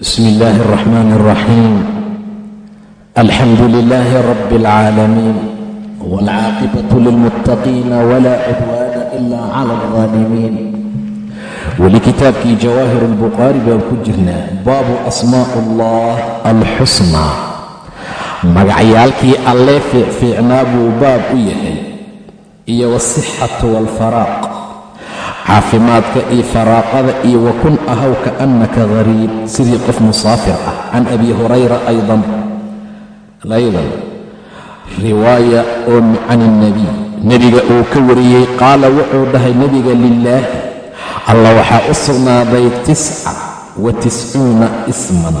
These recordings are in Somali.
بسم الله الرحمن الرحيم الحمد لله رب العالمين والعاقبة للمتقين ولا عدوان إلا على الظالمين ولكتابkii جواهر البخاarي baan ku jirnaa baabu أsmاء الله الxusنى magacyaalkii alle fiicfiicnaa buu baab u yahay iyo والصxaة والفراaq caafimaadka iyo faraaqada iyo wakun ahaw kaannaka hariib sidii qof musaafir ah. Can abi hurayra aydan. Aydan riwaaya oo can ilnebiy nebiga uu ka wariyey qaala wuxuu dhahay nebiga lilaahi alla waxaa u sugnaaday tisca wa tiscuuna isman.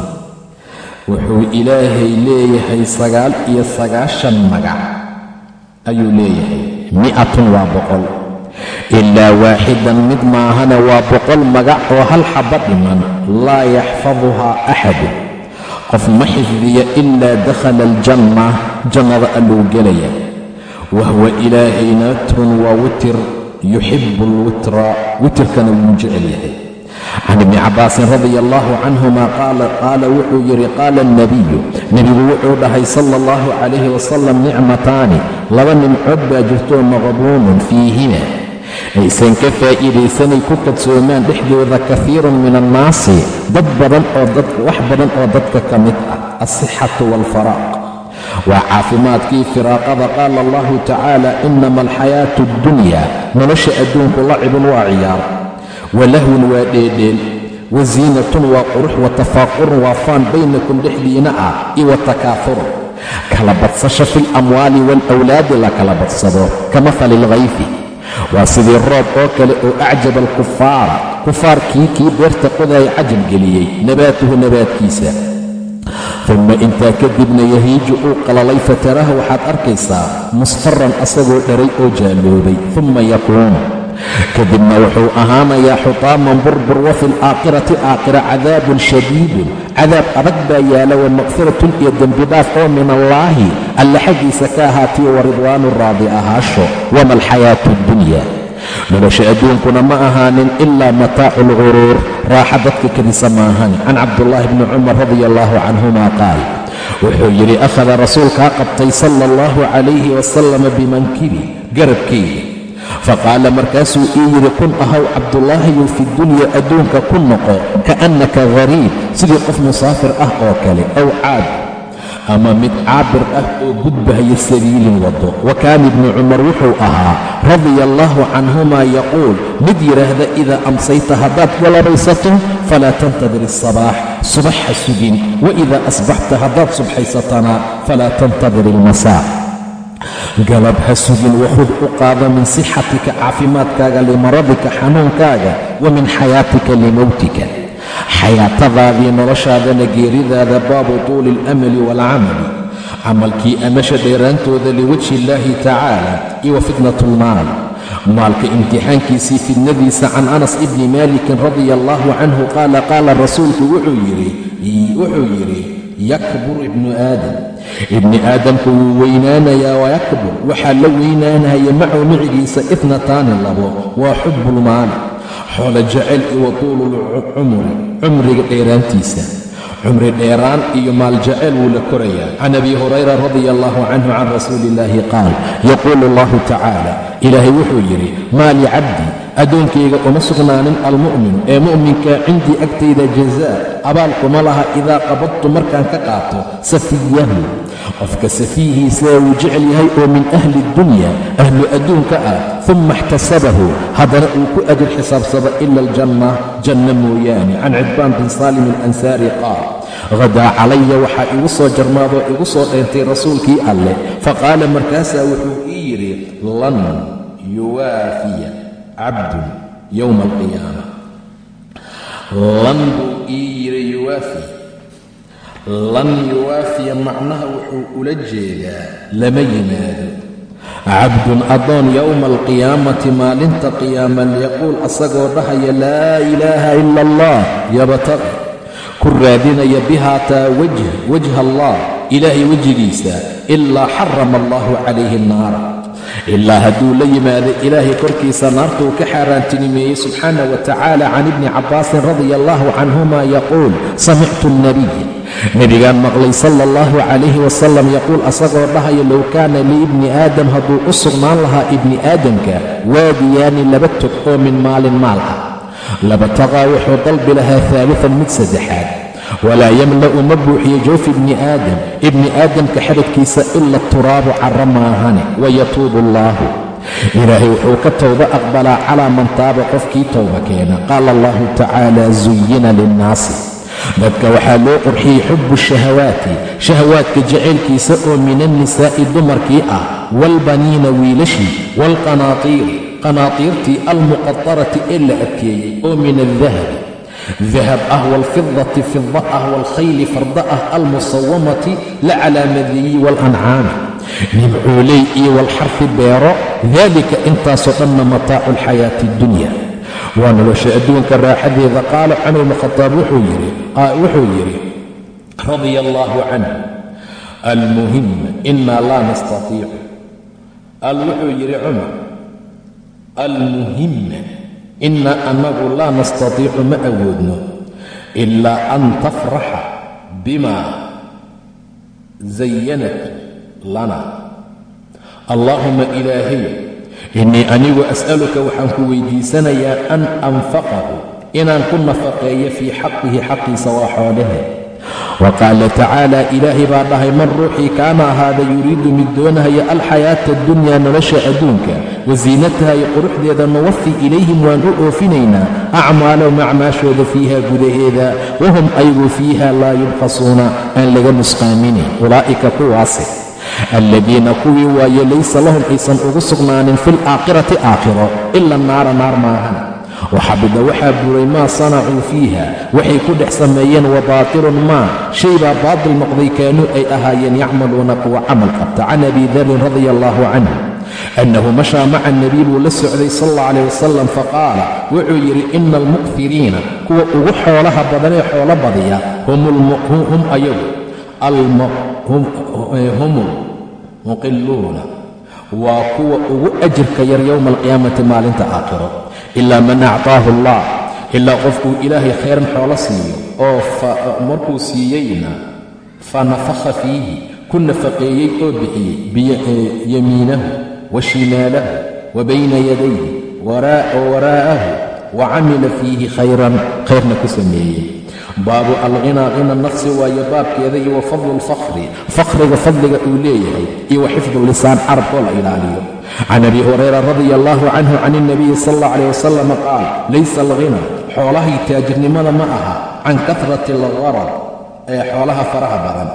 Wuxuu ilaahay leeyahay sagaal iyo sagaashan magac. Ayuu leeyahay. Mi'atun waa boqol ilaa waaxidan mid maahana waa boqol magac oo hal xaba dhiman laa yaxfaduhaa axadu qof ma xifdiya ilaa dakhala aljanna jannada alluu gelaya wahuwa ilaahayna witrun waa witir yuxibu alwitra witirkana wuu jecel yahay can ibni cabbaasin radia allahu canhuma qaala wuxuu yidhi qaala alnabiyu nebigu wuxuu dhahay sala allahu calayhi wasalam nicmataani laba nimcood baa jirtoo maqbuunun fiihima aysan ka faa'iidaysanay ku kadsoomaan dhexdooda kafiirun min annaasi dad badan oo wax badan oo dadka ka mid ah alsixatu waalfaraaq waa caafimaadkii firaaqada qaala allahu tacaala inama alxayaatu addunya nolosha adduunku lacibun waa ciyaar walahwun waa dheedheel wa ziinatun waa qurux wa tafaaqurun waa faan baynakum dhexdiina ah iyo wa takaafurun. Kala badsasho fi lamwaali waalawlaadi la kala badsado ka mahali alkhayfi waa sidii roob oo kale oo acjaba alkufaara kufaarkii kii beerta qodaya cajab geliyey nabaatuhu nabaadkiisa. Uma intaa kadibna yahiiju uu qalalay fataraha waxaad arkaysaa musfaran asagoo dharay oo jaalloobay. Uma yakuun kadibna wuxuu ahaanayaa xutaaman burbur wa fi alaakhirati aakhira cadaabun shadiidun cadaab adag baa yaalla wa makfiratun iyo dembidhaaf oo min allaahi alla xaggiisa ka ahaatiyo wa ridwaanu raadi ahaasho. Wama alxayaatu addunya. Nolosha adduunkuna ma ahaanin ilaa mataacu alghuruur raaxa dadka kadisa maahan can cabdullaahi bni cumar radia allahu canhuma qaal. Wuxuu yidhi akhada rasuulkaa qabtay sala allahu calayhi wasalama bimankibi garabkayga faqaala markaasuu ii yidhi kun ahaw cabdullaahiyow fi dunya adduunka ku noqo kaannaka hariib sidii qof musaafir ah oo kale aw caab ama mid caabir ah oo gudbahaya sabiilin wado wa kaana ibnu cumar wuxuu ahaa radia allaahu canhumaa yaquul mid yidhaahda idaa amsayta haddaad galabaysato falaa tantadir asabaax subax ha sugin waidaa asbaxta haddaad subxaysatana falaa tantadir ilmasaa galab ha sugin wakhud u qaada min sixatika caafimaadkaaga limaradika xanuunkaaga wa min xayaatika limowtika xayaatadaadii noloshaadana geeridaada baabu tuuli alamali waalcamali camalkii amasha dheeraantooda liwajhi illaahi tacaala iyo wa fitnat almaal maalka imtixaankiisii fidnadiisa can anas ibni maalikin radia allaahu canhu qaala qaala rasuulku wuxuu yidhi yakbur ibnu aadam ibni aadamku wuu weynaanayaa wayakbur waxaa la weynaanaya macahu micigiisa itnataani labo. Waa xubbulmaali xoolo jecel iyo wa tuululcumri cumriga dheeraantiisa. Cumri dheeraan iyo maal jaceyl wuu la korayaa. Can abi hurayra radia allahu canhu can rasuuli illaahi qaal yaquulu allahu tacaala ilaahay wuxuu yidhi maa licabdi addoonkayga uma sugnaanin almu'min ee mu'minka cindii agtayda jazaa abaalkuma laha idaa qabadtu markaan ka qaato safiyahu. Qofka safiihiisaa wuu jecel yahay oo min ahli dunya ahlu adduunka ah uma ixtasabahu haddana uu ku ajir xisaabsado ila aljanna janna mooyaane. Can cidbaan bin saalim alansaari qaal hadaa calaya waxaa igu soo jarmaadoo igu soo dheentay rasuulkii alleh faqaala markaasaa wuxuu ii yidhi lan yuwaafiya cabdun yowma alqiyaama. Lan buu ii yidhi yuwaafi lan yuwaafiya macnaha wuxuu ula jeedaa lama yimaado. Cabdun addoon yowma alqiyaamati maalinta qiyaama liyaquul asagoo dhahaya laa ilaaha ila allah yabtaqi ku raadinaya bihaataa wajha allah ilaahay wejigiisa ilaa xarama allahu calayhi naara ilaa hadduu la yimaado ilaahay korkiisa naarta uu ka xaaraantinimeeyey subxaana wa tacaala can ibni cabbaasin radia allahu canhuma yaquul samictu alnabiy nebigaan maqlay sala allahu calayhi wasalam yaquul asagoo dhahaya low kaana liibni aadam hadduu u sugnaan lahaa ibni aadamka waadiyaani laba tog oo min maalin maal ah labtaqaa wuxuu dalbi lahaa haalian mid saddexaad. Walaa yamla'u ma buuxiyo jawfi ibni aadam. Ibni aadamka xadadkiisa ila turaabu carra maahane wayatuubu allaahu. Ilaahay wuxuu ka towba aqbalaa calaa man taaba qofkii towba keena. Qaala allahu tacaala zuyina linnaasi. Dadka waxaa loo qurxiyey xubbu shahawaati shahawaadka jacaylkiisa oo min annisaa'i dumarkii ah waalbaniina wiilashii waalqanaatiiri qanaatiirtii almuqatarati ee la adkeeyey oo min aldahabi. Dahab ah waalfidati fida ah waalkhayli farda ah almusawamati la calaamadeeyey waalancaami nimcooley iyo walxarfi beero daalika intaasoo dhanna mataacu alxayaati addunya waa nolosha adduunka raaxadeeda qaala cumar bnu khataab wuxuu yidhi radia allaahu canh almuhim inaa laa nastatiicu al wuxuu yidhi cumar almuhim inaa annagu laa nastatiicu ma awoodno ilaa an tafraxa bima zayanat lana. Allaahuma ilaahay innii anigu as'aluka waxaan ku weydiisanayaa an anfaqahu inaan ku nafaqeeyo fii xaqihi xaqiisa waa xoolahe wa qaala tacaala ilaahay baa dhahay man ruuxii kaana ahaada yuriidu mid doonahaya alxayaata addunyaa nolosha adduunka wasiinataha iyo quruxdeeda nuwafi ilayhim waan u oofinaynaa acmaalahum acmaashooda fiiha gudaheeda wahum aygu fiiha laa yubqasuuna aan laga nusqaaminayn ulaa'ika kuwaase alladiina kuwii waaye laysa lahum aysan ugu sugnaanin fi alaakhirati aakhiro ila naara naar maahan waxabida waxaa buray maa sanacuu fiiha. Waxay ku dhex sameeyeen wa baatilun maa shay baa baatil noqday kaanuu ay ahaayeen yacmaluuna kuwa camal qabta. Can abi darin radia allaahu canhu annahu mashaa maca anebiy buu la socday sal alla calayh wasalam faqaala wuxuu yidhi ina almuqfiriina kuwa ugu xoolaha badanee xoolo badiya hum ayagu hum muqiluuna waa kuwa ugu ajirka yar yowma alqiyaamati maalinta aakhiro. Ilaa man actaahu allah. Ilaa qofkuu ilaahay khayran xoolo siiyo. Oo markuu siiyeyna fa nafakha fiihi. Ku nafaqeeyey oo bixiyey. Yamiinahu wa shimaalahu wa bayna yadayhi waraa'ahu wa camila fiihi khayran khayrna ku sameeyey baabu alqhinaa qina nafsi waayo baabkeeda iyo wa fadlu lfakri fakhriga fadliga uu leeyahay iyo wa xifdu lisaan carabkoo la ilaaliyo. Can abi hurayra radia allaahu canhu can ilnabiyi sal alla calayh wasalam qaal laysa alghina xoolahay taajirnimada ma aha can katrati algarad ee xoolaha faraha badan.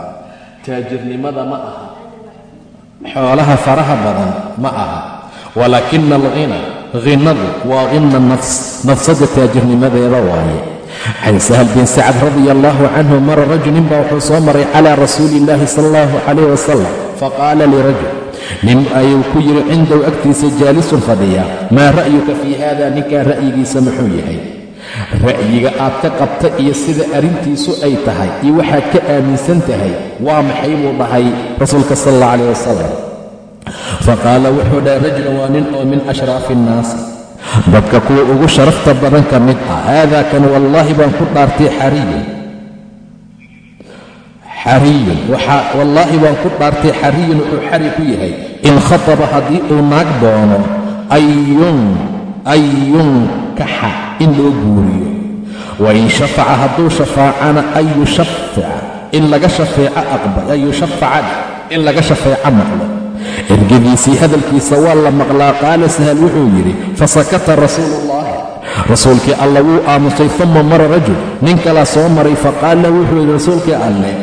Taajirnimada ma aha. Xoolaha faraha badan ma aha. Walaakina alghina hinadu waa hina nafs nafsada taajirnimadeeda waaye sahl bin sacad radia allaahu canhu mara rajul ninbaa wuxuu soo maray calaa rasuuli illaahi sala allahu calayh wasalam faqaala lirajul nin ayuu ku yidhi cindahu agtiisa jaalisun fadhiya. Maa ra'yuka fii haada ninkaa ra'yigiisa muxuu yahay. Ra'yiga aad ka qabta iyo sida arrintiisu ay tahay iyo waxaad ka aaminsan tahay waa maxay buu dhahay rasuulka sal allah calayh wasalam faqaala wuxuu dhahay rajulun waa nin oo min ashraafi innaasi dadka kuwa ugu sharafta badan ka mid ah haadaa kan wallaahi baan ku dhaartay xariyun. Xariyun wallaahi baan ku dhaartay xariyun wuxuu xari ku yahay. In khataba haddii uu naag doono an yunkaxa in loo guuriyo. Wain shafaca hadduu shafaacana an yushafaca in laga shafeeco aqbal an yushafacana in laga shafeeco maqlo ergadiisii hadalkiisa waa la maqlaa qaala sahal wuxuu yidhi fasakata rasuuluullahi rasuulkii alla wuu aamusay uma mara rajul. Nin kalaa soo maray faqaala wuxuu yidhi rasuulkii alleh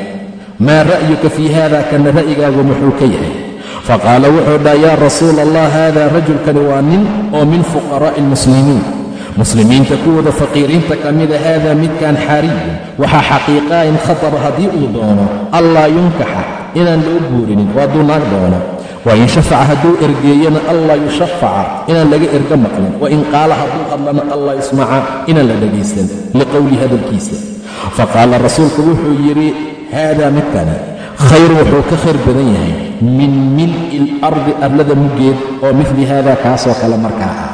maa ra'yuka fii haada kana ra'yigaagu muxuu ka yahay. Faqaala wuxuu dhaha yaa rasuula allah haada rajulkani waa nin oo min fuqaraa'i almuslimiin muslimiinta kuwooda faqiiriinta ka mida haada midkan xariyun waxaa xaqiiqaa in khataba haddii uu doono allaa yunkaxa inaan loo guurinin. Waa duu naag doono wain shafaca hadduu ergeeyana allaa yushafaca inaan laga erga maqlin. Wain qaala hadduu hadlana allaa yusmaca inaan la dhegaysan liqowli hadalkiisa. Faqaala rasuulku wuxuu yidhi haadaa midkani khayru wuxuu ka khayr badan yahay. Min mil'i ilardi arlada muggeed oo midli haada kaasoo kale markaa ah.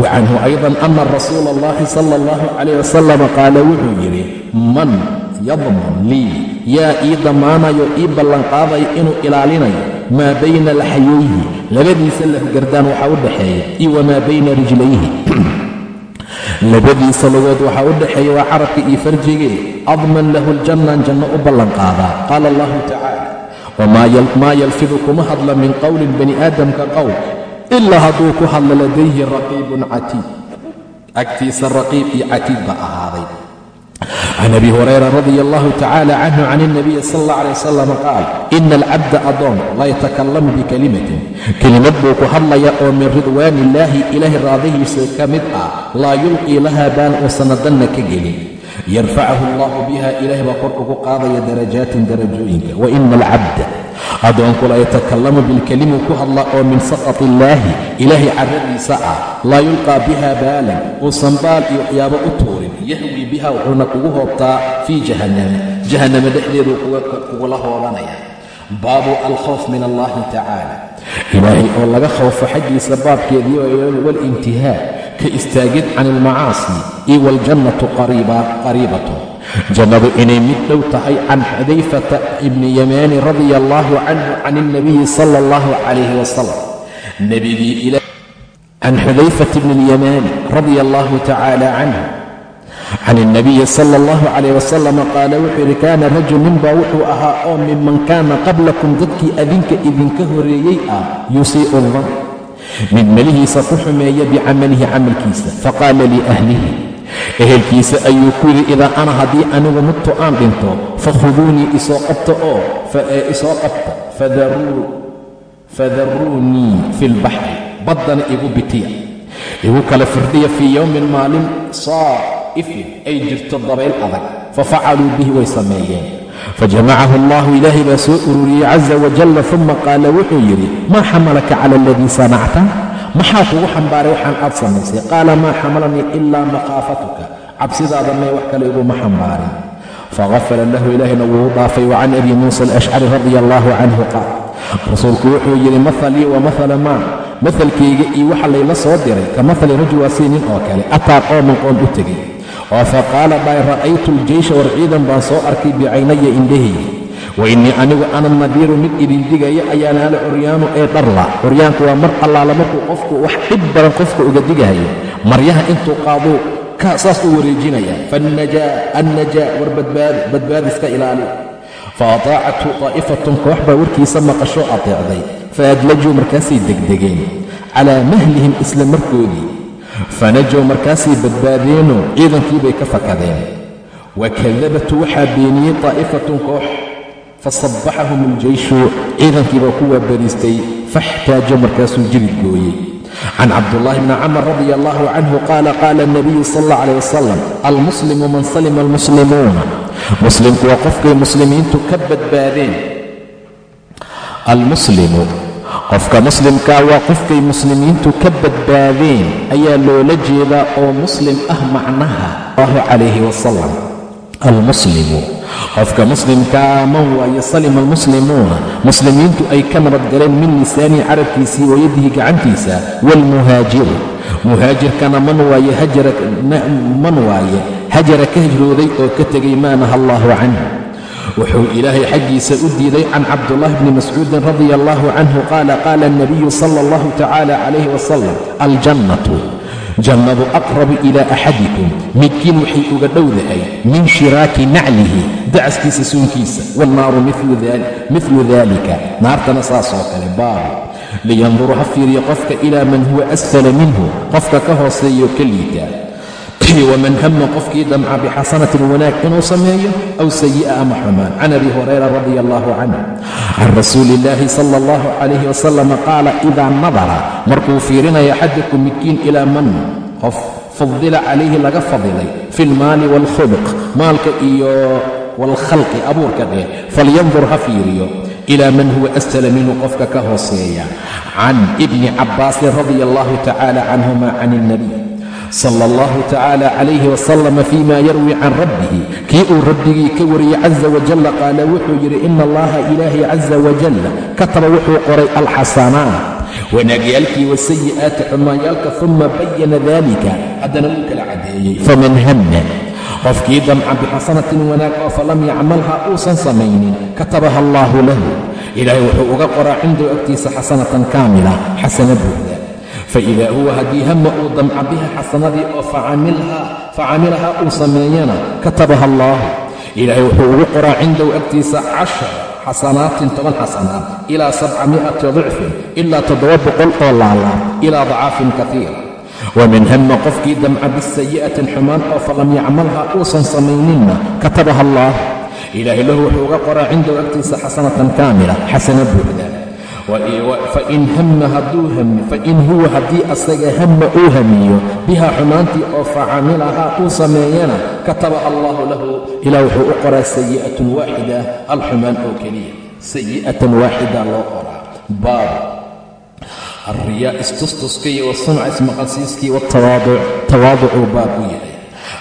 Wa canhu aydan ana rasuula allahi sala allahu calayh wasalam qaala wuxuu yidhi man yadman lii? Yaa ii damaanayo ii ballanqaadayo inuu ilaalinayo maa bayna laxyayhi labadiisa lafgardaan waxaa u dhaxeeya iyo wamaa bayna rijlayhi. Labadiisa lugood waxaa u dhexeeya waa carabka iyo farjigee. Adman lahu ljannan janno u ballanqaadaa qaala allahu tacaala wamaa yalfidu kuma hadla min qowlin bani aadamka qowl ilaa hadduu ku hadlo ladayhi raqiibun catiid agtiisa raqiib iyo catiid baa ahaaday can abi hurayra radi allahu tacala canhu can ilnabiyi sal allah alay wasalam qaal ina alcabda adoon la yatakalamu bikalimatin kelimad buu ku hadlaya oo min ridwaani illaahi ilaahay raadihiisa ka mid ah laa yulqii laha baan uusanadanna ka gelin yarfacahu allahu biha ilaah baa kor ugu qaadaya darajaatin darajooyinka wa ina alcabda addoonku la yatakalamu bilkelimu ku hadla oo min saqati illaahi ilaahay carradiisa ah laa yulqaa biha baalan uusan baal iyo waxyaabo u tuurin yahwi biha wuxuuna kugu hoobtaa fii jahannama jahannama dhexdeeduu kugula hoobanaya baabu alkhawf min allahi tacaala. Ilaahay oo laga khawfo xaggiisa baabkeedii walintihaa ka istaagid can ilmacaasi iyo waljannatu qariibatun jannadu inay mid dhow tahay can xudayfata ibni yamaani radia allaahu canhu can ilnabiyi sala allahu calayhi wasalam nebigii can xudayfata bni اlyamaani radia allahu tacaala canhu can ilnabiyi sala allahu calayh wasalam qaala wuxuu yidhi kaana rajul ninbaa wuxuu ahaa oo minman kaana qablakum dadkii adinka idinka horeeyey ah yusii'u dan mid melihiisa ku xumeeya bicamalihi camalkiisa faqaala liahlihi ehelkiisa ayuu ku yidhi idaa ana haddii anigu mudtu aan dhinto fakhuduunii isoo qabta oo isoo qabta fadaruunii fi lbaxri baddana igu bitiya igu kala firdhiya fii yowmin maalin saa'ifin ay jirto dabayl adag fafacaluu bihi way sameeyeen fajamacahu allahu ilaahay baa soo ururiyey caza wajalla uma qaala wuxuu yidhi maa xamalaka cala aladii sanacta maxaa kugu xambaaray waxaan aad samaysay qaala maa xamalanii ilaa makhaafatuka cabsidaada mee wax kale iguma xambaarin fagafara lahu ilaahayna wuu dhaafay wa can abi muusa alashcari radia allahu canhu qaal rasuulku wuxuu yidhi mahalii wa mahala maa mahalkayga iyo waxa layla soo diray ka mahali rajul waa sii nin oo kale ataa qooman qoom u tegey oo faqaala dhaay ra'aytu aljeysha war ciidan baan soo arkay bicaynaya indhahayga wa innii anigu ana nadiiru mid idin digaya ayaana ala curyaanu ee dharla. Curyaanku waa mar allaala markuu qofku wax dhib badan qofka uga digahayo maryaha intuu qaaduu saas u wareejinaya. Annajaa war badbaadi badbaadiska ilaali. Fa ataacathu taa'ifatun koox baa warkiisa maqasho ateecday fa adlajuu markaasay degdegeen. Calaa mahlihim isla markoodii fanajow markaasay badbaadeenoo ciidankii bay ka fakadeen wa kadabatu waxaa beeniyey taa'ifatun koox fasabbaxahum aljeyshu ciidankii baa ku waabariistay faxtaajo markaasuu jirid gooyey can cabdullaahi bni camar radia allahu canhu qaala qaala alnabiyu sal allah calayh wasalam almuslimu man salima almuslimuuna muslimku waa qofkay muslimiintu ka badbaadeen almuslimu qofka muslimkaa waa qofkay muslimiintu ka badbaadeen ayaa loola jeedaa oo muslim ah macnaha allahu calayhi wasalam almuslimu. Qofka muslimkaa man waaye salima almuslimuuna. Muslimiintu ay ka nabadgaleen min lisaanihi carabkiisii oo yadihi gacantiisa waalmuhaajiru muhaajirkana man waaye man waaye hajara ka hijrooday oo ka tegay maa naha allaahu canhu wuxuu ilaahay xaggiisa u diiday can cabdullahi bni mascuudin radia allahu canhu qaala qaala alnabiyu sala allahu tacala calayhi wasalam aljannatu jannadu aqrabu ilaa axadikum midkiin waxay uga dhowdahay min shiraaki naclihi dacaskiisa suunkiisa waalnaaru midlu dalika naartana saasoo kale baabu liyanduru ha fiiriyo qofka ilaa man huwa asfala minhu qofka ka hooseeyo ka liita waman hama qofkii damca bixasanatin wanaag inuu sameeyo aw sayi'a ama xumaan can abi hurayra radia allahu canhu can rasuuli illaahi sala allahu calayhi wasalam qaala idaa nadara markuu fiirinayo axadakum midkiin ilaa man qof fadila calayhi laga fadilay fi lmaali waalkhuluq maalka iyo waalkhalqi abuurka dheh falyandur ha fiiriyo ilaa man huwa asfala minhu qofka ka hooseeya can ibni cabbaasin radia allahu tacala canhuma can ilnabiy sala allahu tacaala calayhi wasalama fii ma yarwi can rabbihi. Kii uu rabbigii ka wariyey caza wajalla qaala wuxuu yidhi ina allaha ilaahay caza wajalla kataba wuxuu qoray alxasanaat wanaagyaalkii wasayi'aati xumaanyaalka uma bayana dalika haddana wuu kala caddeeyey. Faman hamna qofkii damca bixasanatin wanaag oo falam yacmalha uusan samaynin katabaha allaahu lahu. Ilaahay wuxuu uga qoraa cindahu agtiisa xasanatan kaamila. Xasana buuxda faidaa huwa haddii hama uu damca biha xasanadii oo facamilahaa uu sameeyana katabaha allaahu ilaahay wuxuu ugu qoraa cindahu agtiisa cashar xasanaatin toban xasanaat ilaa sabcami'ati dicfin ilaa toddoba boqol oo laalaab ilaa dacaafin kaiira waman hama qofkii damca bisayi'atin xumaan oo falam yacmalha uusan samayninna katabaha allaah. Ilaahay lahu wuxuu uga qoraa cindahu agtiisa xasanatan kaamila xasana buuxda fain huwa haddii asaga hama uu hamiyo biha xumaantii oo facamilahaa uu sameeyana kataba allahu lahu ilah wuxuu u qoraa sayi'atun waaxida hal xumaan oo keliya. Sayi'atan waaxida loo qoraa. Baab. Alriyaa wasumca ismaqalsiiskii waaltawaaduc tawaaducuu baab u yahay.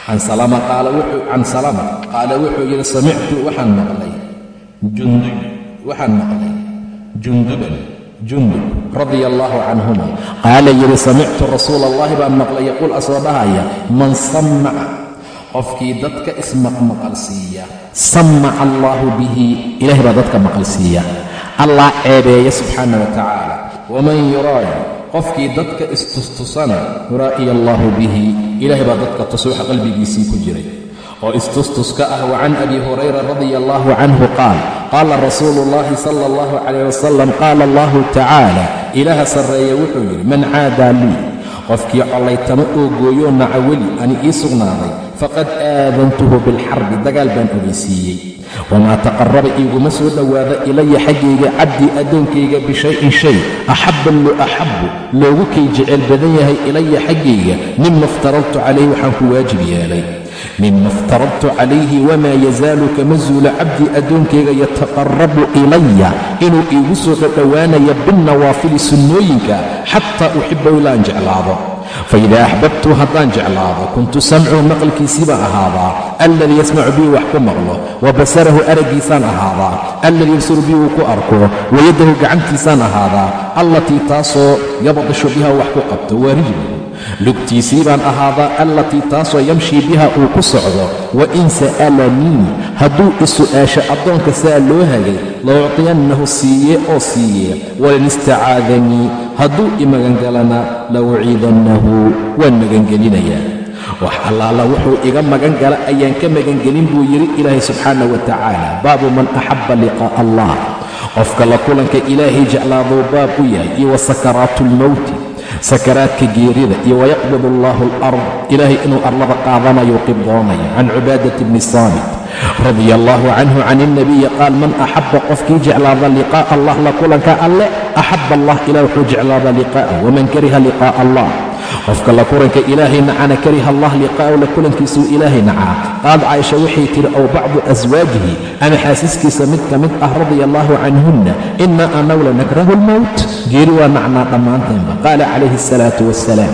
Can salama qaala wuxuu yidhi samictu waxaan maqlay. Jundub waxaan maqlay junduban jundub radia allaahu canhuma qaala yidhi samictu rasuula allahi baan maqlay yaquul asoo dhahaya man sammaca qofkii dadka ismaqmaqalsiiya sammaca allaahu bihi. ilahay baa dadka maqalsiiya. Allah ceebeeya subxaana wa tacaala. waman yuraayi qofkii dadka istustusana yuraa'iya allaahu bihi. ilahay baa dadka tusuuxa qalbigiisii ku jiray oo istustuska ah wa can abi hurayra radia allaahu canhu qaal qaala rasuulu ullaahi sala allahu calayh wasalam qaala allahu tacaala ilaaha sarreeye wuxuu yidhi man caadaa lii qofkii collaytamo oo gooyoo naca weli ani ii sugnaaday faqad aadantuhu bilxarbi dagaal baan ogeysiiyey. Wamaa taqaraba iiguma soo dhowaada ilaya xaggayga cabdii addoonkayga bishayin shay axabba lo axabbu loogu kay jecel badan yahay ilaya xaggayga mima iftaradtu calayh waxaan ku waajib yeelay mima iftaradtu calayhi wamaa yazaalu kama zuula cabdii addoonkayga yataqarabu ilaya inuu iigu soo dhodhowaanaya binnawaafili sunnooyinka xataa uxibahu ilaan jeclaado faida axbabtu haddaan jeclaado kuntu samcuhu maqalkiisii baan ahaadaa alladii yasmacu bihi wax ku maqlo wa basarahu araggiisaan ahaadaa alladii yabsuru bihi uu ku arko wayaddahu gacantiisaan ahaadaa allatii taasoo yabdishu biha wax ku qabto waa rijluhu lugtiisii baan ahaadaa allatii taasoo yamshii biha uu ku socdo wa in sa'alanii hadduu isu'aasho addoonka saa loo hagay lauctiyannahu siiye oo siiye walan istacaadanii hadduu i magangalana la waan magangelinayaa wax allaala wuxuu iga magan gala ayaan ka magangelin buu yidhi ilaahay subxaana wa tacaala baabu man axabba liqaa'a allah. Qofka la kulanka ilaahay jeclaaduu baab u yahay iyo wa sakaraatu almowti sakaraadka geerida iyo wayaqbid allaahu alard ilaahay inuu arlada qaadanayo qibdoonaya can cubaadat bni saamit radia allaahu canhu can ilnabiyi qaal man axabba qofkii jeclaada liqaa'a allah la kulanka alle axabba allah ilah wuxuu jeclaada liqaa'ah waman kariha liqaa'a allah qofka la kulanka ilaahay nacana kariha allah liqaa'ahu la kulankiisuu ilaahay nacaa qaad caaisha waxay tihi ow bacdu aswaajihi ama xaasiskiisa mid ka mid ah radia allaahu canhunna inaa anagu lanakrahu almowt geeri waa nacnaa dhammaanteenba qaala calayhi asalaatu wassalaam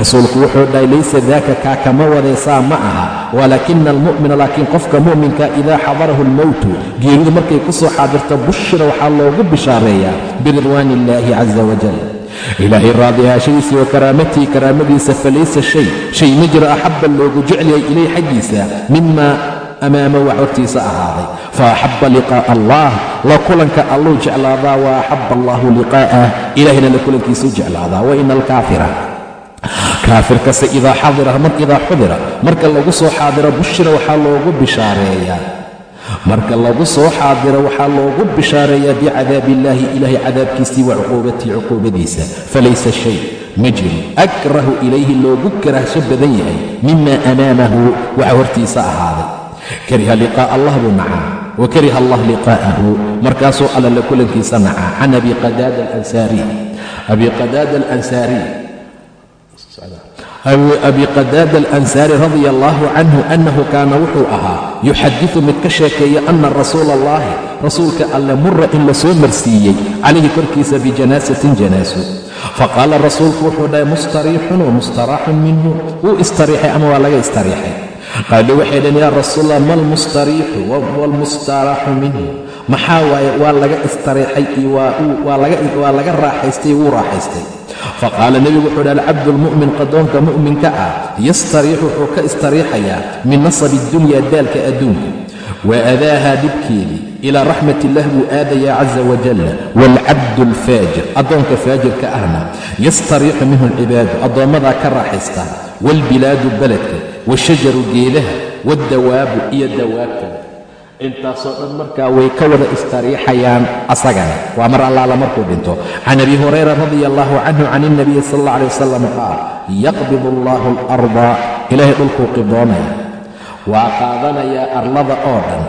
rasuulku wuxuu dhahay laysa daaka kaa kama wadaysaa ma aha. Walaakina almu'mina laakiin qofka mu'minka idaa xadarahu almowtu geeridu markay ku soo xaadirto bushira waxaa loogu bishaareeyaa biridwaani illaahi caza wajal ilaahay raadiyahaashadiisii wa karaamatii karaamadiisa falaysa shay. Shay ma jiro axabba loogu jeclyahay ilayh xaggiisa mima amaama wax hortiisa ahaaday. Fa axabba liqaa'a allah la kulanka alluu jeclaadaa wa axabba allahu liqaa'ah ilaahayna la kulankiisuu jeclaadaa. Wa ina alkaafira kaafirkase idaa xadira idaa xudira marka lagu soo xaadiro bushira waxaa loogu bishaareeyaa marka lagu soo xaadiro waxaa loogu bishaareeyaa bicadaabi illaahi ilaahay cadaabkiisii wa cuquubatii cuquubadiisa. Falaysa shay ma jiro akrahu ilayhi loogu karahsho badan yahay mima amaamahu waxa hortiisa ahaaday. Kariha liqaa'a allah buu nacaa. Wa kariha allah liqaa'ahu markaasuu alla la kulankiisa nacaa. Can abi qadaada alansaariy abi qadaada alansaariy abi qadaada alansaari radia allaahu canhu annahu kaana wuxuu ahaa yuxadiu mid ka sheekeeya ana rasuula allahi rasuulka alle mura in la soo marsiiyey calayhi korkiisa bijanaasatin janaaso faqaala rasuulku wuxuu dhahay mustariixun wa mustaraaxun minhu. Wuu istariixay ama waa laga istariixay? Qaaluu waxay dhaheen yaa rasuulallah ma almustariixu waalmustaraaxu minhu maxaa waaye waa laga istariixay iyo waa laga raaxaystay wuu raaxaystay. Faqaala nebigu wuxuu dhi alcabdu lmu'min qadoonka mu'minka ah yastariixu wuxuu ka istariixayaa min nasabi addunya daalka adduunka. Wa adaaha dhibkeedii ilaa raxmat illah buu aadayaa caza wajalla waalcabdu alfaajir addoonka faajirka ahna yastariixu minhu alcibaadu addoommadaa ka raaxaysta. Waalbilaadu beledka washajaru geedaha waaddawaabu iyo dawaabta intaasoo dhan markaa way ka wada istariixayaan asagana. Waa mar allaala markuu dhinto. Can abi hurayra radia allahu canhu can ilnabiyi sal alla alay wasalam qaal yaqbid allahu alarda. Ilaahay dhulkuu qiboonaya waa qaadanayaa arlada oo dhan.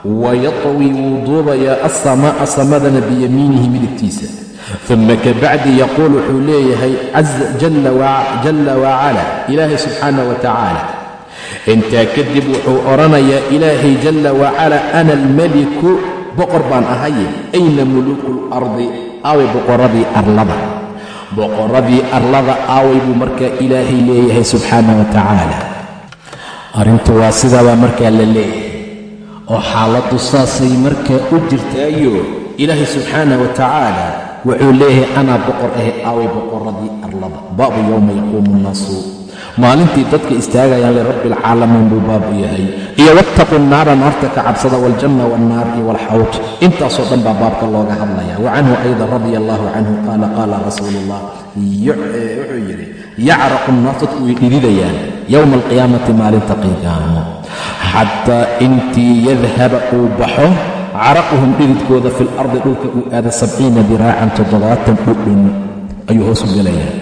Wayatwi wuu duubayaa alsamaa'a samadana biyamiinihi midigtiisa. Uma kabacdi yaquul wuxuu leeyahay jalla wacala ilaahay subxaana wa tacaala intaa kadib wuxuu odhanayaa ilaahay jalla wacala ana almeliku boqor baan ahaye ayna muluuku alardi aaway boqorradii arlada? Boqorradii arlada aaway buu markaa ilaahay leeyahay subxaana wa tacaala. Arrintu waa sidaabaa markaa la leeyahay. Oo xaaladdu saasay markaa u jirtaayo ilaahay subxaana wa tacaala wuxuu leeyahay anaa boqor ahe aaway boqorradii arlada. Baabu yowma yaquumu nnaasu maalintii dadka istaagayaan lirabbi alcaalamiin buu baab u yahay. Iyo wattaquu naara naarta ka cabsada waaljanna waalnaar iyo waalxawj intaasoo dhan baa baabka looga hadlaya wa canhu aydan radia allahu canhu qaala qaala rasuulu ullah wuxuu yidhi yacraqu nnaas dadku way dhididayaan yowma alqiyaamati maalinta qiyaamo xataa intii yadhaba uu baxo caraquhum dhididkooda fi lardi dhulka uu aada sabciina diraacan toddobaatan dhudhun ayuu hoos u gelayaa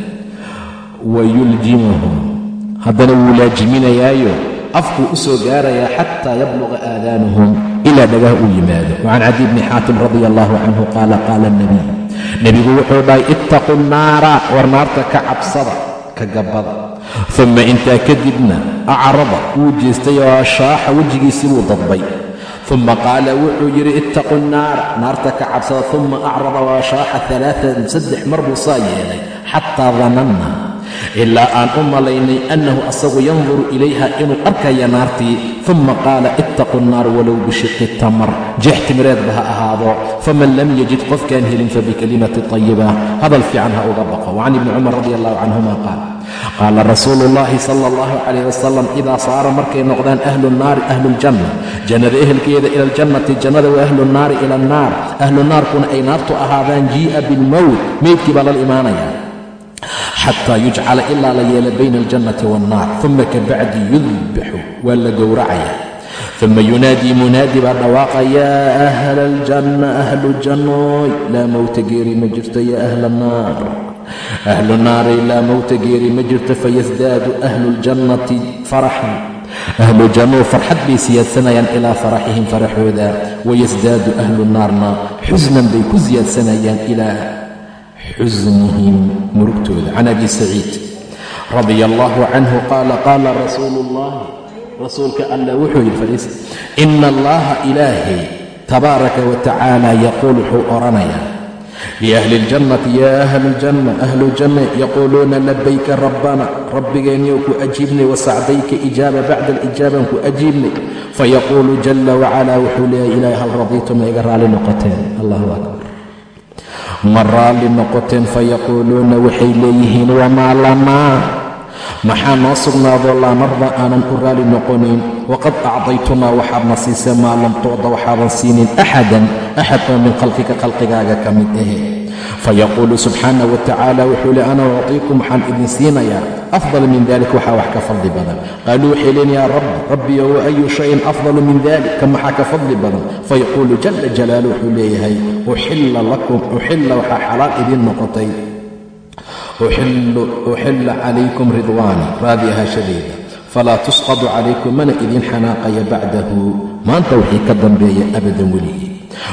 wayuljimuhum haddana wuu laajiminayaayo afkuu u soo gaarayaa xataa yabluqa aadaanuhum ilaa dhagaha uu yimaado. Wacan cadi bni xaatim radia allahu canhu qaala qaala nebiy nebigu wuxuu dhahay ittaquu nnaara war naarta ka cabsada ka gabbada. Uma intaa kadibna acrada wuu jeestay oo shaaxa wejigiisii buu dadbay. Uma qaala wuxuu yidhi ittaquu nnaara naarta ka cabsada uma acrada waa shaaxa alaaan saddex mar buu saa yeelay xataa dananna ilaa aan u malaynay annahu asagu yanduru ilayha inuu arkaya naartii uma qaala ittaquu nnaar walow bishiqi tamar. Jeex timireedba ha ahaado. Faman lam yajid qofkaan helin fabikalimati tayiba hadal fiican ha uga baqo. Wacan ibni cumar radi allahu canhuma qaal qaala rasuulu ullaahi sala allahu calayh wasalam idaa saara markay noqdaan ahlu nnaari ahlu ljanna jannada ehelkeeda ila aljannati jannada wa ahlu nnaari ila annaar ahlu naarkuna ay naartu ahaadaan jii'a bilmowt meydkii baa lala imaanaya xataa yujcala ilaa la yeela bayna aljannati waannaar uma kabacdi yudbaxu waa la gowracaya uma yunaadii munaadi baa dhawaaqa yaa ahla aljanna ahlu jannooy laa mowta geeri ma jirto yaa ahla annaar ahlu naaray laa mowta geeri ma jirto fayasdaadu ahlu ljannati faraxan ahlu jannuu farxad bay siyaadsanayaan ilaa faraxihim faraxooda wayasdaadu ahlu naarna xusnan bay ku siyaadsanayaan ilaa xusnihim murugtooda can abi saciid radia allahu canhu qaala qaala rasuulu ullahi rasuulka allah wuxuu yidhi ina allaha ilaahay tabaaraka wa tacaala yaquul wuxuu odhanayaa liahli اljannati yaa ahlu ljanna ahlu janna yaquuluuna labayka rabbana rabbigeenniyow ku ajiibnay wasacdayka ijaaba bacda alijaaban ku ajiibnay fayaquulu jala wacalaa wuxuu leeyahay ilaahay hal radiitu ma iga raali noqoteen allahu akbar ma raalli noqoteen fayaquuluuna waxay leeyihiin wamaa lanaa maxaa noo sugnaadoo laa narda aanan u raali noqonayn waqad acdaytunaa waxaadna siisee maa lam tucda waxaadan siinin axadan axad oo min khalqika khalqigaaga ka mid ahe fayaquulu subxaana wa tacaala wuxuu li ana uctiikum waxaan idin siinayaa afdal min dalik waxaa wax ka fadli badan qaaluu waxay leen yaa rabbi rabbiyo wa ayu shayin afdalu min dalik ka maxaa ka fadli badan fayaquulu jala jalaalu wuxuu leeyahay uxilla lakum uxilla waxaa xalaal idiin noqotay uxilla calaykum ridwaani raadi ahaashadeyda falaa tusqadu calaykum mana idiin xanaaqaya bacdahu maanta wixii ka dambeeya abadan weligii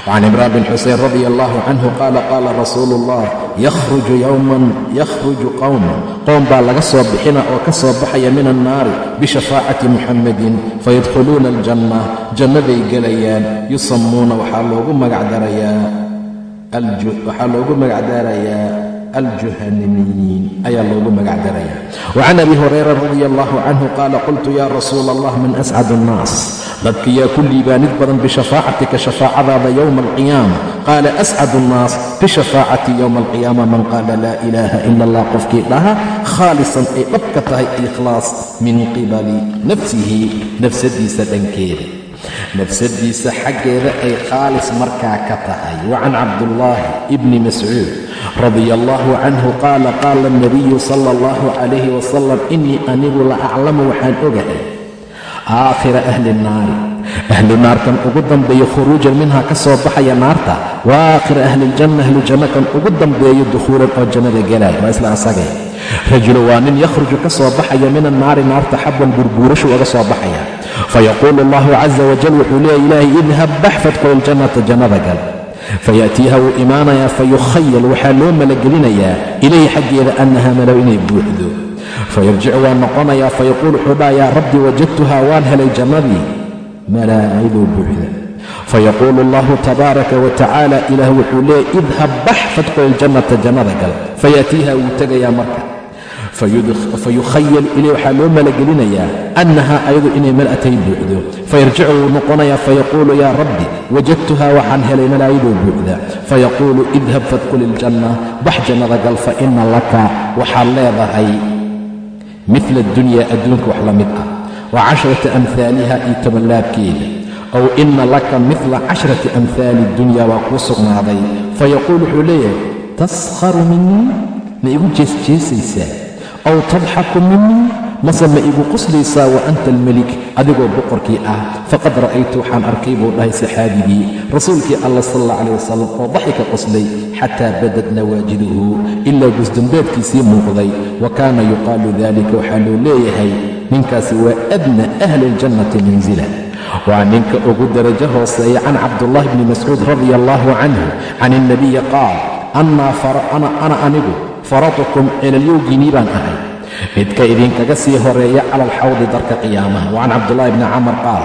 وcan imraan bin xuseyn radi allahu canhu qaala qaala rasuulu ullah yakhruju yowman yakhruju qowman qowm baa laga soo bixina oo ka soo baxaya min annaari bishafaacati muxammadin fayadkhuluuna aljanna jannaday gelayaan yusammuuna waxaa loogu magacdarayaa loogu magacdarayaa aljuhanimiyiin ayaa loogu magac daraya wacan abi hurayra radi allahu canhu qaala qultu ya rasuula allah man ascad annaas? Dadka yaa ku liibaanid badan bishafaacatika shafaacadaada yowma alqiyaama. Qaala ascad annaas bishafaacati yowma alqiyaama man qaala laa ilaaha ila allah qofkii dhaha khaalisan ay dhabka tahay ikhlaas min qibali nafsihi nafsadiisa dhankeeda nafsadiisa xaggeeda ay khaalis markaa ka tahay. Wa can cabdullaahi ibni mascuud radia allahu canhu qaala qaala alnabiyu sala allahu calayhi wasalam innii anigu la aclamu waxaan ogahay aakhira ahli nnaari ahlu naarkan ugu dambeeyo khuruujan minha ka soo baxaya naarta wa aakhira ahli ljanna ahlu janna kan ugu dambeeyo dukhuulan oo jannada gelaya waa isla asagay rajulu waa nin yakhruju ka soo baxaya min annaari naarta xabwan burbuurashu uga soo baxaya fayaquulu allahu caza wajal wuxuu leeya ilaahay idhab bax fadkhul iljannata jannada gal fayaatiiha wuu imaanayaa fayukhayal waxaa loo malagelinayaa ilayhi xaggeeda annaha malow inay buuxdo fayarjicu waa noqonayaa fayaquul wuxuu dhaha rabbi wajadtuhaa waan helay jannadii malaa'idoo buuxda fayaquulu allahu tabaaraka wa ilaah wuxuu leeyay idhab bax fadkhul iljannata jannada gal fayaatiiha wuu tegayaa marka fayukhayal ilay waxaa loo malagelinayaa annaha ayadu inay mal'atay buuxdo. Fayarjicu wuu noqonayaa fayaquulu yaa rabbi wajadtuhaa waxaan helay malaayidoo buuxda. Fayaquulu idhab fadkhul iljanna bax jannada gal fa ina laka waxaad leedahay midla addunya adduunka wax la mid ah. Wa cashrata amhaaliha iyo tobanlaabkeeda ow ina laka midla cashrati amhaali addunya waa kuu sugnaaday. Fayaquul wuxuu leeyahay taskharu minii ma igu jeesjeesaysaa aw tadxaku minii mase ma igu qoslaysaa wa anta almelik adigoo boqorkii ah faqad ra'aytu waxaan arkay buu dhahay saxaabigii rasuulkii allah sal alla calayh wasalam oo daxika qoslay xataa badad nawaajiduhu ilaa gusdambeedkiisii muuqday wa kaana yuqaalu dalika waxaa loo leeyahay ninkaasi waa adna ahli aljannati manzila waa ninka ugu darajo hooseeya can cabdullahi bni mascuud radia allahu canhu can ilnabiyi qaal ana anigu faratukum celalyowgiinii baan ahay. Midka idinkaga sii horreeya cala alxawdi darka qiyaamaha. Wa can cabdullahi bni camar qaal.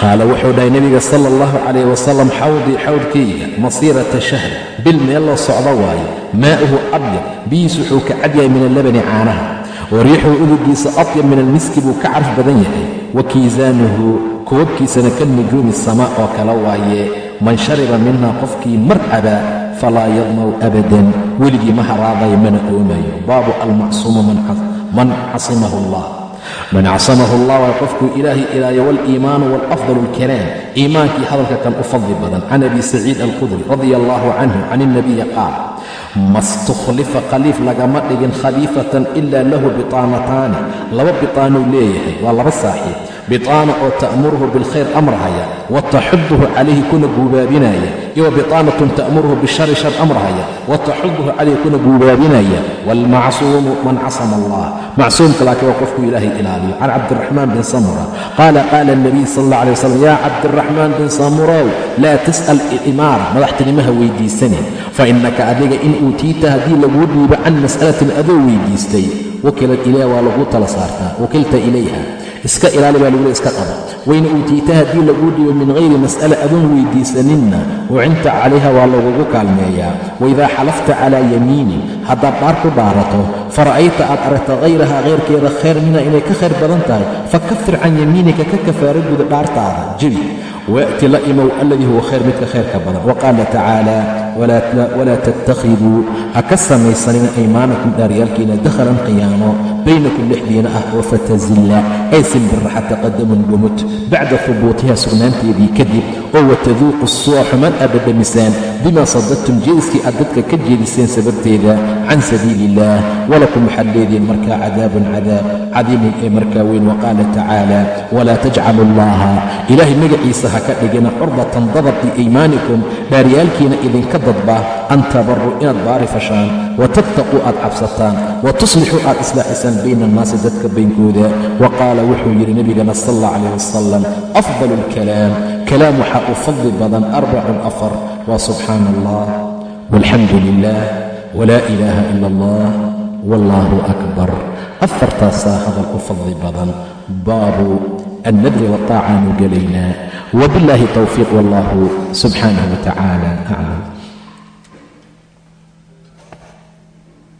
Qaala wuxuu dhahay nebiga sala allahu calayh wasalam xawdii xawdkayga masiirata shahr bil meel loo socdo waaye maa'uhu abyad biyiis wuxuu ka cadyahay min allabani caanaha. Wa riixuhu udugiisa atyab min almiski buu ka carf badan yahay. Wa kiisaanuhu koobkiisana ka nujuumi sama oo kale waaye. Man shariba minha qofkii mar cabaa falaa yadmaw abadan weligii ma haraadayo mana oomayo baabu almacsuumu man casimahu allah man casamahu allah waa qofkuu ilaahay ilaayo waliimaanu walafdalu alkalaam iimaankii hadalka kan u fadli badan can abi saciid alkhudri radia allahu canhu can ilnabiyi qaal ma stukhlifa khaliif lagama dhigin khaliifatan ila lahu bitaanataani laba bitaanuu leeyahay waa laba saaxiib bitaana oo ta'muruhu bilkhayr amrahaya wa taxuduhu calayhi kuna guubaabinaya iyo wa bitaanatun ta'muruhu bishari shar amrahaya wa taxuduhu calayhi kuna guubaabinaya waalmacsuumu man casama allah macsuumka laakiin waa qofkuu ilaahay ilaaliyo can cabdiraxmaan bin samura qaala qaala alnabiy sal alla alay wasalam yaa cabdiraxmaan bin samurow laa tas'al imaara madaxtinimaha weydiisanin fa innaka adiga in uutiita haddii laguu dhiibo can mas'alatin adoo weydiistay wakilad ilayha waa laguu tala saartaa wakilta ilayha iska ilaali baa lagu le iska qaba. Wayna uutiita haddii laguu dhiibo min hayri mas'ala adoon weydiisaninna ucinta calayha waa lagugu kaalmeeyaa. Waidaa xalafta calaa yamiinin haddaad dhaar ku dhaarato fara'ayta aad aragta hayrahaa khayrkeeda khayr mina inay ka khayr badan tahay fakafir can yamiinika ka kafaaro guda dhaartaada. Jebi waati la imow alladii huwa khayr midka khayrka badan. Wa qaala tacaala walaa tattakhiduu. Ha ka samaysanina aymaanakum dhaaryaalkiina dakhalan qiyaamo baynakum dhexdiina ah oo fatazilla. Ay simbirraxa taqadamun gumut bacda hubuutiha sugnaanteedii kadib oo wataduuqu suu'a xumaan aad dhadhamisaan bimaa sadadtum jeediskii aad dadka ka jeediseen sababteeda can sabiili illaah walakum waxaad leedihiin markaa cadaabun cadaab. Cadiimun ee markaa weyn wa qaala tacaala walaa tajcalu allaha ilaahay magaciisa ha ka dhigina curdatan dadab biaymaanikum dhaaryaalkiina idinka dadba an tabaruu inaad baari fashaan wa tattaquu aad cabsataan wa tuslixuu aad islaaxisaan bayna annaasi dadka baynkooda wa qaala wuxuu yidhi nebigana sal allah calayh wasalam afdalu alkalaam kalaam waxaa u fadli badan arbacun afar. Waa subxaana allah walxamdu lilah walaa ilaaha ila allah wallaahu akbar. Afartaasaa hadal u fadli badan. Baabu annadri wataacaanu gelaynaa wbillaahi towfiiq wallahu subxaanah wa tacaala aclam